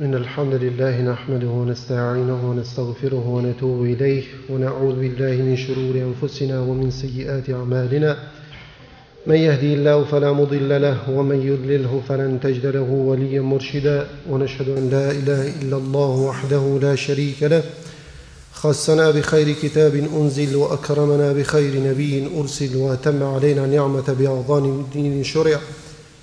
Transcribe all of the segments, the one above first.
إن الحمد لله نحمده ونستعينه ونستغفره ونتوب إليه ونعوذ بالله من شرور أنفسنا ومن سيئات أعمالنا من يهدي الله فلا مضل له ومن يضلله فلن تجد له وليا مرشدا ونشهد أن لا إله إلا الله وحده لا شريك له خصنا بخير كتاب أنزل وأكرمنا بخير نبي أرسل وأتم علينا نعمة بعظام دين شرع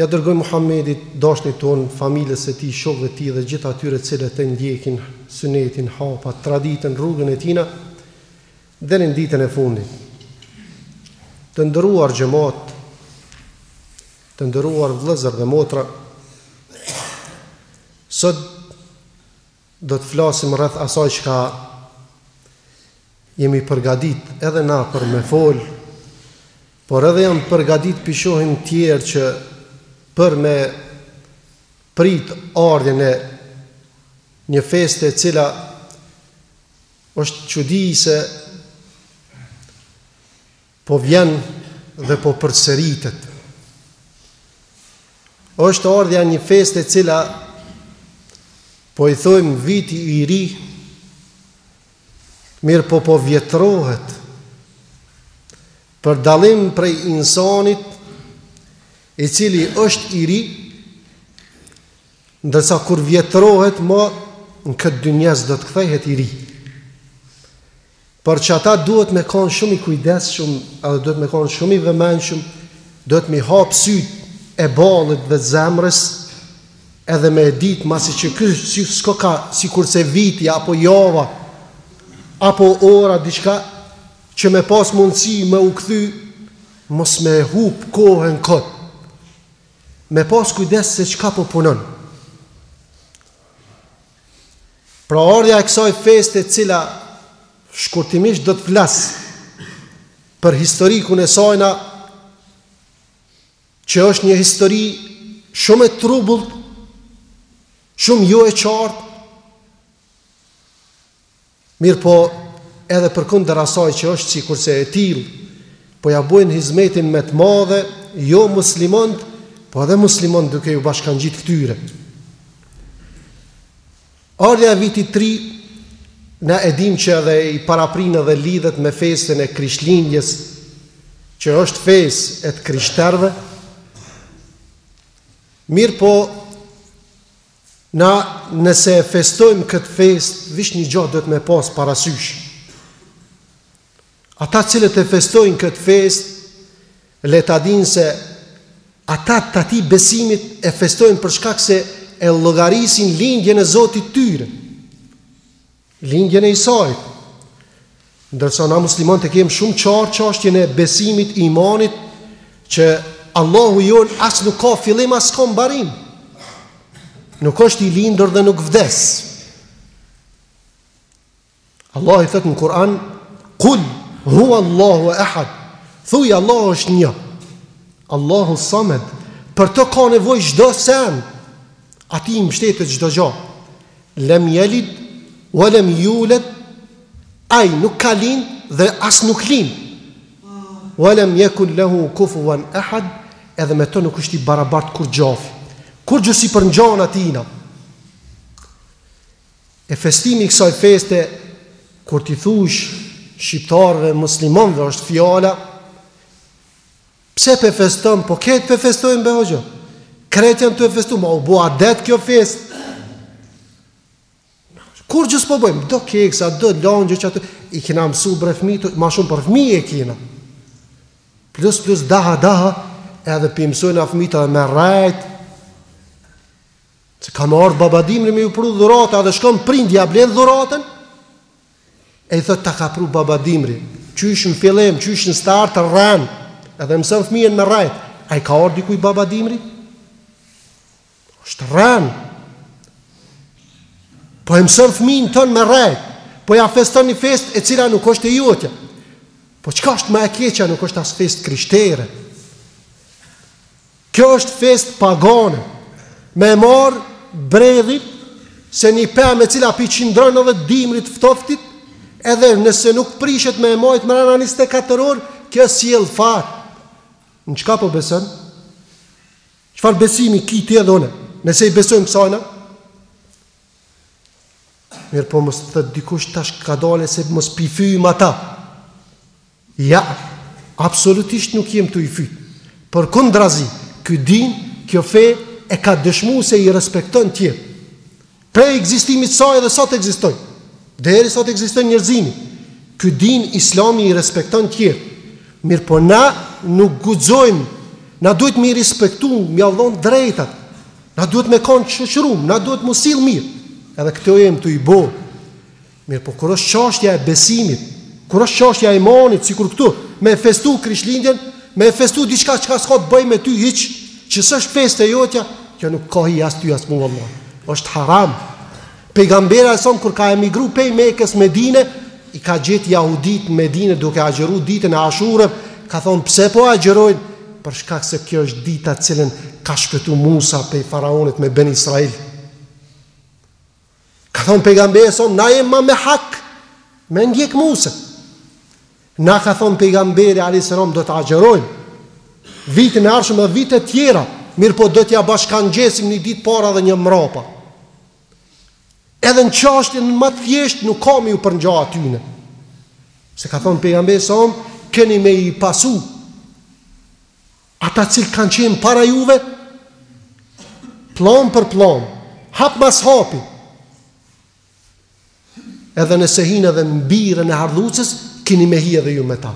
Ia dërgoj Muhammedit, të dashtit tonë, familjes së tij, shokëve të tij dhe gjithë atyre të cilët e ndjekin Sunetin, hapat, traditën, rrugën e tijna, deri në ditën e fundit. Të nderuar xhamat, të nderuar vëllezër dhe motra, sot Do të flasim rreth asaj çka jemi përgatit edhe na për me fol, por edhe jam përgatit për shohim tjerët që për me prit ardhjen e një feste e cila është çudi se Po vjen dhe po përsëritet. Është ardhja e një feste e cila po i thojmë viti i ri, mirëpo po vjetrohet për dallim prej insanit i cili është i ri, ndërsa kur vjetrohet ma në këtë dynja s'do të kthehet i ri. Por që ata duhet me kanë shumë i kujdeshëm edhe duhet me kanë shumë i vëmendshëm, duhet m'i hapë sytë e ballit dhe zemrës edhe me e ditë masi që ky s'koka sikurse viti apo java apo ora diçka që me pas mundësi me u kthy mos me e hup kohën kot me pas kujdes se çka po punon Pra ardhja e kësaj feste e cila shkurtimisht do të flas për historikun e sajna që është një histori shumë e trubullt, shumë jo e qartë, Mirëpo edhe përkundër asaj që është sikurse e tillë, po ia bojnë hizmetin më të madh, jomuslimant, po edhe muslimant duke iu bashkangjitë këtyre. Ardhja e vitit t'ri, na e dimë që edhe i paraprin dhe lidhet me festën e krishtlindjes, që është festë e të krishterëve, mirëpo Na nëse e festojmë këtë festë, veç një gja duhet me pasë parasysh. Ata të cilët e festojnë këtë festë, le ta dinë se ata të atij besimit e festojnë për shkak se e llogarisin lindjen e zotit t'tyre. lindjen e Isait. Ndërsa na muslimanët e kemi shumë qartë çështjen e besimit, imanit që Allahu jonë as nuk ka fillim as ka mbarim. Nuk është i lindur dhe nuk vdes. Allahu thotë në Kur'an, Kul huvallahu ehad, thuj Allahu është një, Allahu samed, për të ka nevojë çdo send, atij i mbështetet çdo gjo, Lem jelid, ve lem juled, ai nuk ka lind dhe as nuk lind. Ve lem jekun lehu kufuven ehad, edhe me të nuk është i barabartë kurgjo. Kurgjo s'i përngjan atina. E festimi i kësaj feste, kur t'i thush shqiptarëve muslimanëve është fjala, Pse pe feston, po krejt pe festojnë be hoxhë. Krejt janë tu e festu, ma u bo adet kjo festë. Kurgjo s'po bojmë, do keksa, do langje, qatu, i kina mësu bre fmitë, ma shumë për fmi e kina. Plus, plus, daha, daha, edhe pi mësojna fmitë edhe me rrejt. Se ka me ardhë babadimri me ju pru dhurata, edhe shkon prindi ja blen dhuratën, E i thotë ta ka pru baba dimri, qysh në fillim, qysh në start rren, edhe mëson fëmijën me rrejt. A i ka ardh dikuj baba dimri? Është rrenë. Po e mëson fëmijën tond me rrejt. Po ja feston një festë e cila nuk është e jotja. Po çka është ma e keqja, nuk është as festë krishtere. Kjo është festë pagane, me e marrë bredhin se një pemë e cila pi qindron edhe dimrit të ftoftit, edhe nëse nuk prishet me e majtë mrena 24 orë, kjo sjell fat. Në çka po beson? Çfarë besimi ki ti edhe une? Nëse i besojmë kësajna? Mirëpo mos të thotë dikush tash kadale se mos pi fyjmë ata. Ja, absolutisht nuk jem tu i fyt. Përkundrazi, ky din, kjo fe e ka dëshmu se i respekton tjerët. Prej ekzistimit të saj edhe sa t'ekzistojë. Deri sa t'ekzistojë njerëzimi. Ky din Islami i respekton tjerët. Mirëpo na nuk guxojmë, na duhet m'i respektu, me jav dhon drejtat, na duhet me kanë shoqërum, na duhet m'u sillë mirë, edhe këto jem tu i bo, Mirëpo kur është çështja e besimit, kur është çështja e imanit, sikur këtu, me festu Krishtlindjen, me festu diçka çka s'ka të bëjë me ty hiç, që s'është festë e jotja, kjo nuk ka hije as ty as mu vallah. Është haram. Pejgamberi sa kur ka emigru pej Mekës në Medinë, i ka gjetë jahudit në Medinë duke agjëru ditën e Ashurës, ka thonë pse po agjërojnë? Për shkak se kjo është dita t'cilën ka shpëtu Musa pej faraonit me Ben Israil. Ka thonë pejgamberi a.s., na jem ma me hak, me ndjek Musën. Na ka thonë pejgamberi a.s. do ta agjërojmë, vitin e ardhshëm edhe vitet tjera, mirëpo do t'ja bashkangjesim një ditë para dhe një mrapa. Edhe në çashtjen ma të thjeshtë nuk kam me ju përngja atyne. Se ka thonë pejgamberi a.s., keni me i pasu, Ata të cilët kanë qenë para juve, pllom për pllom, hap mas hapi, edhe nëse hinë edhe n' birën e hardhucës, kini me hi edhe ju me ta.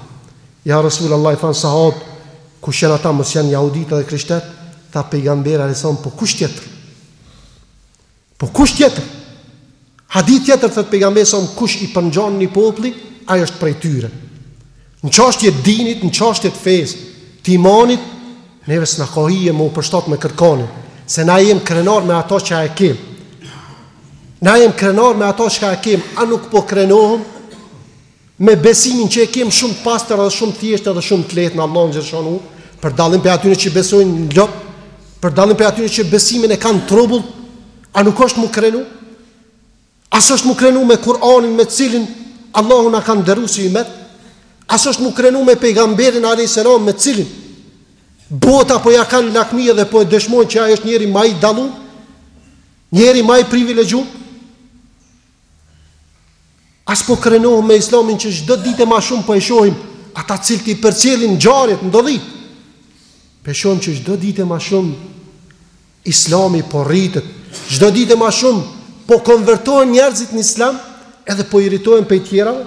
Ja Resulallah i thanë sahabët, kush janë ata mos janë jahuditë edhe krishtet, tha pejgamberi a.s., po kush tjetër? Po kush tjetër? Hadith tjetër thot pejgamberi a.s. kush i përngjan një populli, ai është prej tyre. Në çashtje të dinit, në çashtje të fesë, të imanit, neve s'na ka hije me u përshtat me kërkonin, se na jem krenar me ato çka e kem. Na jem krenar me ato çka e kem, a nuk po krenohem? Me besimin që e kem shumë të pastër dhe shumë të thjeshtë dhe shumë të lehtë në Allahun xh.sh., për dallim prej atyre që besojnë në lop, për dallim prej atyre që besimin e kanë trubull, a nuk është m'u krenu? A s'është m'u krenu me Kur'anin me të cilin Allahu na ka nderu si umet? A s'është m'u krenu me pejgamberin alejhi selam me të cilin bota po ja kanë lakmi dhe po e dëshmojnë që ai është njeri ma i dallu, njeri ma i privilegju? A s'po krenohem me islamin që çdo ditë ma shumë po e shohim ata të cilët i përcjellin ngjarjet ndodhi. Po e shohim që çdo ditë ma shumë islami po rritet. Çdo ditë ma shumë po konvertohen njerëzit në islam, edhe po irritohen prej tjerave.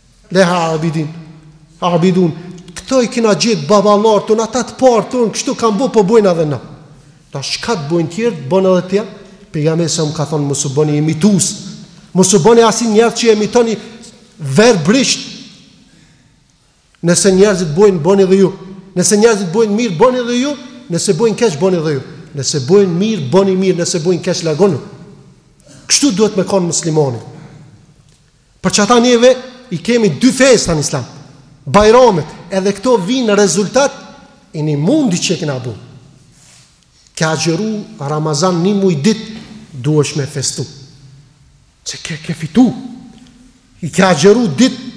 Leha abidin, abidun, këto i kena gjetë baballarët tanë ata të parët tanë kështu kanë bo, po bojmë edhe ne. Tash çka të bojnë tjerët, bojnë edhe tjerët, pejgamberi a.s. ka thonë, mos u boni imitus, mos u boni asi njerëz që imitoni verbërisht, nëse njerëzit bojnë, boni edhe ju, nëse njerëzit bojnë mirë, boni edhe ju, nëse bojnë keq, boni edhe ju, nëse bojnë mirë, boni mirë, nëse bojnë keq, largonu. Kështu duhet me konë muslimoni. Për qata neve i kemi dy festa në Islam. Bajramet, edhe këto vijnë rezultat i një mundi që kena bu. Ke agjëru Ramazan një muj dit, duesh me festu. Se ke fitu. I ke agjëru ditët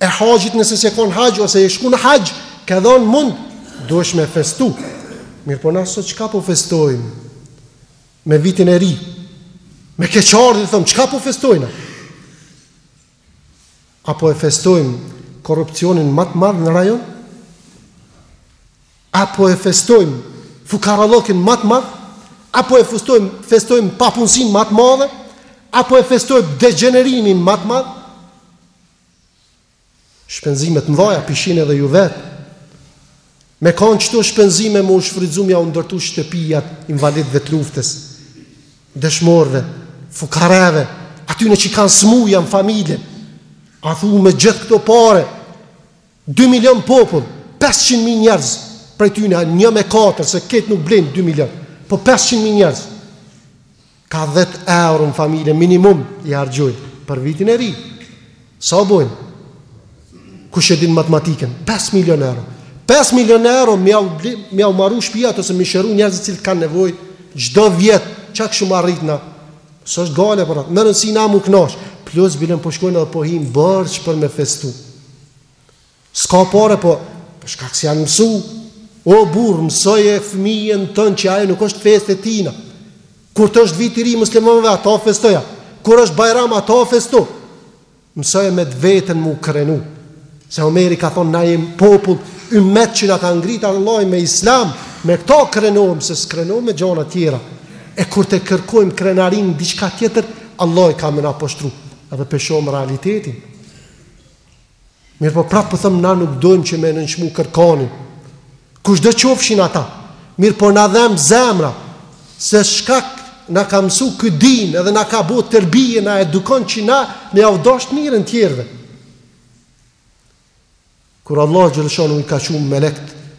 e haxhit nëse s'je kon haxh, ose je shku në haxh, ke dhonë mund, duesh me festu. Mirëpo na sot çka po festojmë? me vitin e ri, me keqardhje thom, çka po festojmë? A po e festojmë korrupcionin ma të madh në rajon? A po e festojmë fukarallëkin ma të madh? A po e festojmë, festojmë papunësinë ma të madhe? A po e festojmë degjenerimin ma të madh? Shpenzimet e mdhaja p'i shihni edhe ju vet. Me kanë qito shpenzime me u shfrytëzu m'jau ndërtu shtëpiat invalidëve të luftës, dëshmorëve, fukareve, atyne që i kanë smujë në familje. A thu me gjithë këto pare, 2 milion popull, 500 mijë njerëz, prej tyne 1 me 4 se këtë nuk blejnë 2 milion, po 500 mijë njerëz. Ka 10 euro në familje minimum i harxhojnë për vitin e ri. Sa bojnë? Kush e din matematikën? 5 milion euro. 5 milion euro me jau me jau maru shpiat ose m'i shëru njerëzit të cilët kanë nevojë çdo vjet, çka kishum arrit na. S'është gajle për atë. Me rëndësi na m'u knaq. Plus bile po shkojnë edhe po hin borxh për me festu. S'ka pare, po, për shkak se janë mësu, o burrë, mësoje fëmijën ton që ajo nuk është festë e tina. Kur të është viti i ri muslimanëve, ata festoja. Kur është bajram, ata festo. Mësoje me të vetën m'u krenu. Se Omeri ka thonë, na jem popull, ymet që na ka ngrit Allahi me islam, me këta krenohem, se s'krenohem me gjona tjera. E kur të kërkojmë krenarinë në diçka tjetër, Allahi ka me na poshtru. Edhe p'e shohim realitetin. Mirëpo prapë po thom na nuk dojmë që me nënçmu kërkonin, kushdo qofshin ata. Mirëpo na dhem zemra, se çka na ka mësu ky din edhe na ka bo terbije, na edukon që na me jau dasht mirën tjerëve. Kur Allah xhelleshanuhu i ka çu melekt,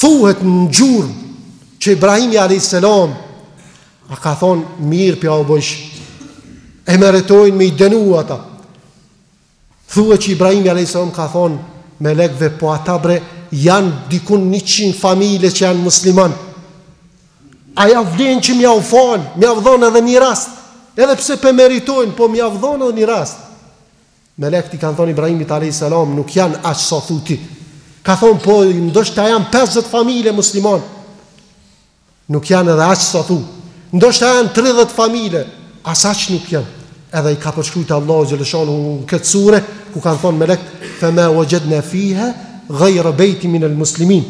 Thuhet në gjurmë që Ibrahimi alayhis salam a ka thon mirë p'jau bojsh e meritojn me i denu ata. Thuhet që Ibrahimi alayhis salam ka thon melekve po ata bre jan dikun 100 familje që jan musliman. A ja vlen që m'jau fal, m'jav dhon edhe një rast, edhe pse p'e meritojn, po m'jav dhon edhe një rast. Melekët i kanë thonë Ibrahimit alejhi selam nuk janë aq sa thu ti. Ka thonë po ndoshta janë 50 familje musliman. Nuk janë edhe aq sa thu. Ndoshta janë 30 familje, as aq nuk janë. Edhe i ka përshkruajt Allahu xhelleshanuhu në këtë sure ku kanë thonë melekt fa ma wajadna fiha ghayra baytin min al-muslimin.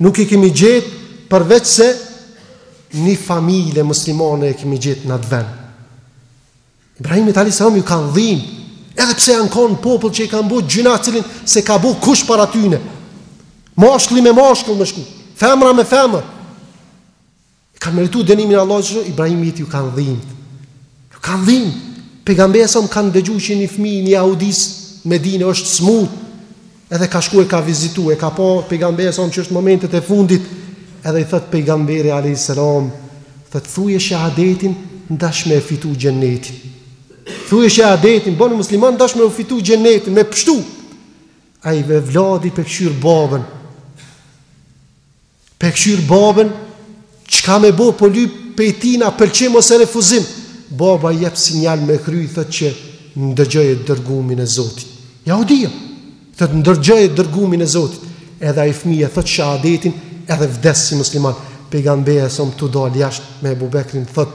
Nuk i kemi gjet përveç se një familje muslimane e kemi gjet në atë vend. Ibrahimit alejhi selam ju kanë dhimt, edhe pse janë kanë popull që e kanë bo gjynah cilin s'e ka bo kush para tyne. Mashkli me mashkull me shku, femra me femër. I kanë meritu denimin e Allahut xhelleshanu, Ibrahimit ju kanë dhimt. Ju kanë dhimt. Pejgamberi a.s. ka ndëgju që një fmi i një jahudis në Medine është smutë. Edhe ka shku e ka vizitu, e ka pa pejgamberi a.s. që është momentet e fundit, edhe i thotë pejgamberi a.s. Thotë thuje shahadetin, n'dash me e fitu xhennetin. Thuje shahadetin, bonu musliman, n'dash me e fitu xhennetin, me pështu. Ai evladi pe këshyr babën. Pe këshyr babën, çka me bo po lyp pej tina, pëlqim ose refuzim. Baba jep sinjal me kry, thot që ndëgjoje t'dërgumin e Zotit. Jahudia thot ndërgjoje t'dërgumin e Zotit. Edhe ai fëmijë thot shahadetin, edhe vdes si musliman. Pejgamberi a.s. tu dal jashtë me Ebu Bekrin thot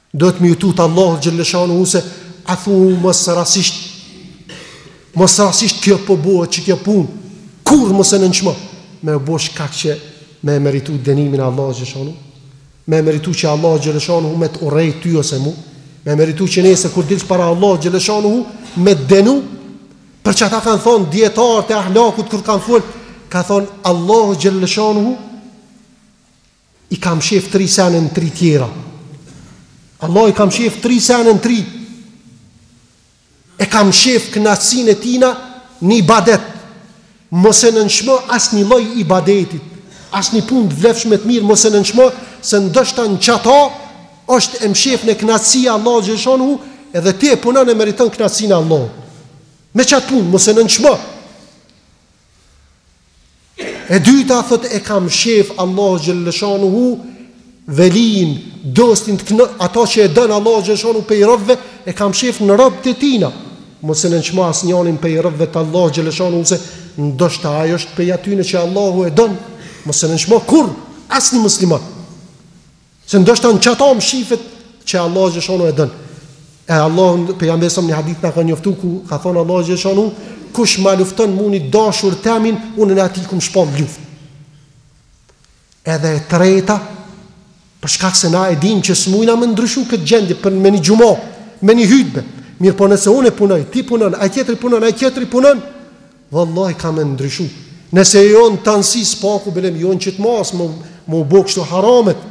Duhet me ju tut Allahut xhelleshanuhu se a thu mos rastësisht. Mos rastësisht kjo po bëhet që kjo punë. Kurr mos e nënçmo. Me u bo shkak që me e meritu dënimin e Allahut xhelleshanu. Me meritu që Allahu xhelleshanu me të urrej ty ose mu. Me meritu që nesër kur dilsh para Allahut xhelleshanu me t'denu. Për qata kanë thon dijetarët e ahlakut kur kanë fol ka thon Allahu xhelleshanu I ka mshef tri sene në tri tjera. Allahu i ka mshef tri sene në tri. E ka mshef knaqsinë e tina në ibadet. Mos e nënçmo asnjë lloj ibadetit. Asnjë punë të vlefshme, të mirë, mos e nënçmo se ndoshta në qata është e mshefne knaqsia e Allahut xhelleshanuhu edhe ti e punon e meriton knaqsinë e Allahut. Me qatë punë, mos e nënçmo. E dyta thot e ka mshef Allahu xhelleshanuhu velinë, dostin të kënë ata që e don Allahu xhelleshanu pej robve e ka mshef në robt e tina. Mos e nënçmo asnjanin pej robve të Allahut xhelleshanu se ndoshta ai është pej atyne që Allahu e don. Mos e nënçmo kurr asnjë musliman. Se ndoshta në qato mshifet që Allahu xhelleshanu e don. E Allahu pejgamberi a.s. në hadith na ka njoftu ku ka thënë Allahu xhelleshanu kush ma lufton mu ni t'dashur temin une atij kum shpall luft. Edhe e treta për shkak se na e dim që s'mujna me ndryshu këtë gjendje për me një xhuma, me një hutbe. Mirëpo nëse unë punoj, ti punon, ai tjetri punon, ai tjetri punon, Vallahi ka me ndryshu. Nëse jo në tansi s'paku belem, jo në qitë masë, me, me u bo kështu haramet.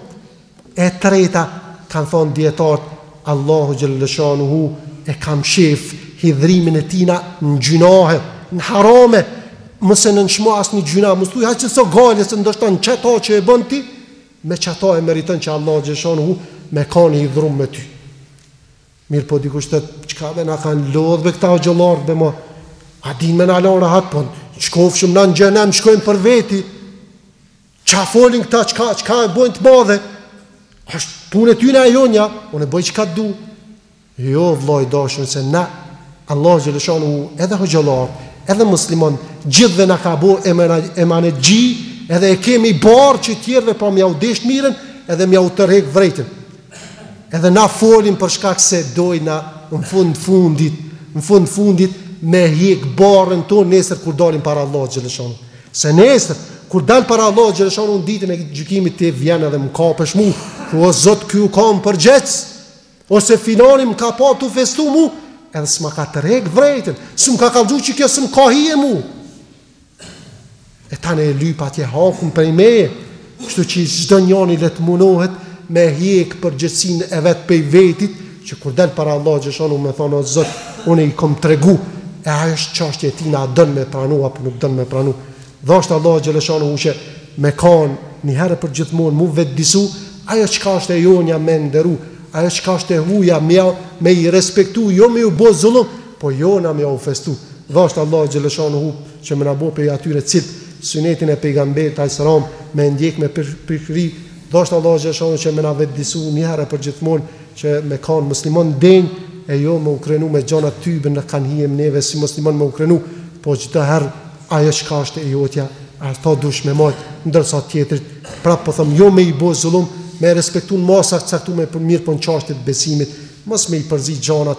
E treta, kanë thonë dijetarët, Allahu xhelleshanuhu e ka mshef hidhrimin e tina në gjynahe, në harame, mos e nënçmo asnjë gjynah, mos thuj hajt s'o gajle, se ndoshta në qata që e bon ti, me qata e meriton që Allahu xhelleshanuhu me kanë i hidhrum me ty. Mirë po dikush të çka me na kanë lodhë be këta o gjëllartë be mo A din me na lodhë rahat po në shkofë shumë na në gjenem shkojmë për veti Ça folin këta çka, çka e bojnë të madhe është punë e tyne, e jonja Unë e boj çka të du Jo vlla i dashun se na Allah xheleshanuhu edhe ho gjëllartë Edhe muslimon gjithë dhe na ka bo emanet gji Edhe e kemi barrë që tjerëve pa me jau dashtë mirën Edhe me jau tërhek vrejtën Edhe na folim për shkak se dojna në fund fundit, në fund fundit me hjek barrën tonë nesër kur dalim para Allahut xheleshanuhu. Se nesër kur dal para Allahut xheleshanuhu n'ditën e gjykimit ti vjen edhe më kapesh mu, thu o Zot ky u kan përgjegjës. Ose filani më ka pa tu festu mu, edhe s'ma ka tërhek vrejtën, s'm ka kallxu që kjo s'm ka hije mu. E tani e lyp atje hakun prej meje, kështu që çdo njoni le të munohet me hjek përgjegjësinë e vet pej vetit, që kur del para Allah xheleshanuhu me thonë o Zot, unë i kom tregu, e ajo është qashtje e tina, a don me pranu, apo nuk don me pranu. Dhashtë Allah xheleshanuhu që me kanë një herë për gjithmonë, m'u vetëdijsu, ajo çka është e jonja me nderu, ajo çka është e huja me, me i respektu, jo me ju bo zullum, Po jona me jau festu. Dhashtë Allahu xheleshanuhu që me na bo prej atyre cilët synetin e Pejgamberit alajhis-salam me e ndjek me përpikëri, dhashtë Allahu xheleshanuhu që me na vetëdijsu një herë e përgjithmonë që me kanë muslimanë t'denjë e jo me u krenu me gjana tybe n'na kanë hije neve si muslimanë me u krenu, po çdo herë ajo çka është e jotja ato duhesh me majtë, ndërsa tjetrit prapë po thom jo me i bo zullum, me e respektu në masa të caktume por mirëpo në çashtje të besimit, mos me i përzi gjanat,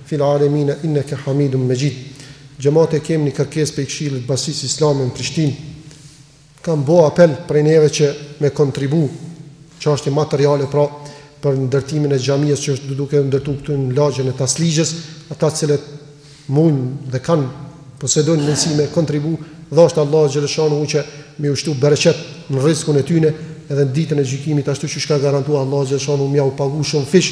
fil alemina inneke hamidun mexhid xhemat e kem ni kërkes prej këshillit bashkësis islame në prishtin kanë bo apel prej neve që me kontribu qashtje materiale pra për ndërtimin e xhamies që është duke ndërtu këtu në lagjen e Taslixhes ata të cilët mund edhe kanë posedojnë mundësi me kontribu dhashtë Allah xheleshanuhu që me ju shtu bereqet në rrizkun e tyne edhe në ditën e gjykimit ashtu qysh ka garantu Allah xheleshanuhu me jau pagu shumëfish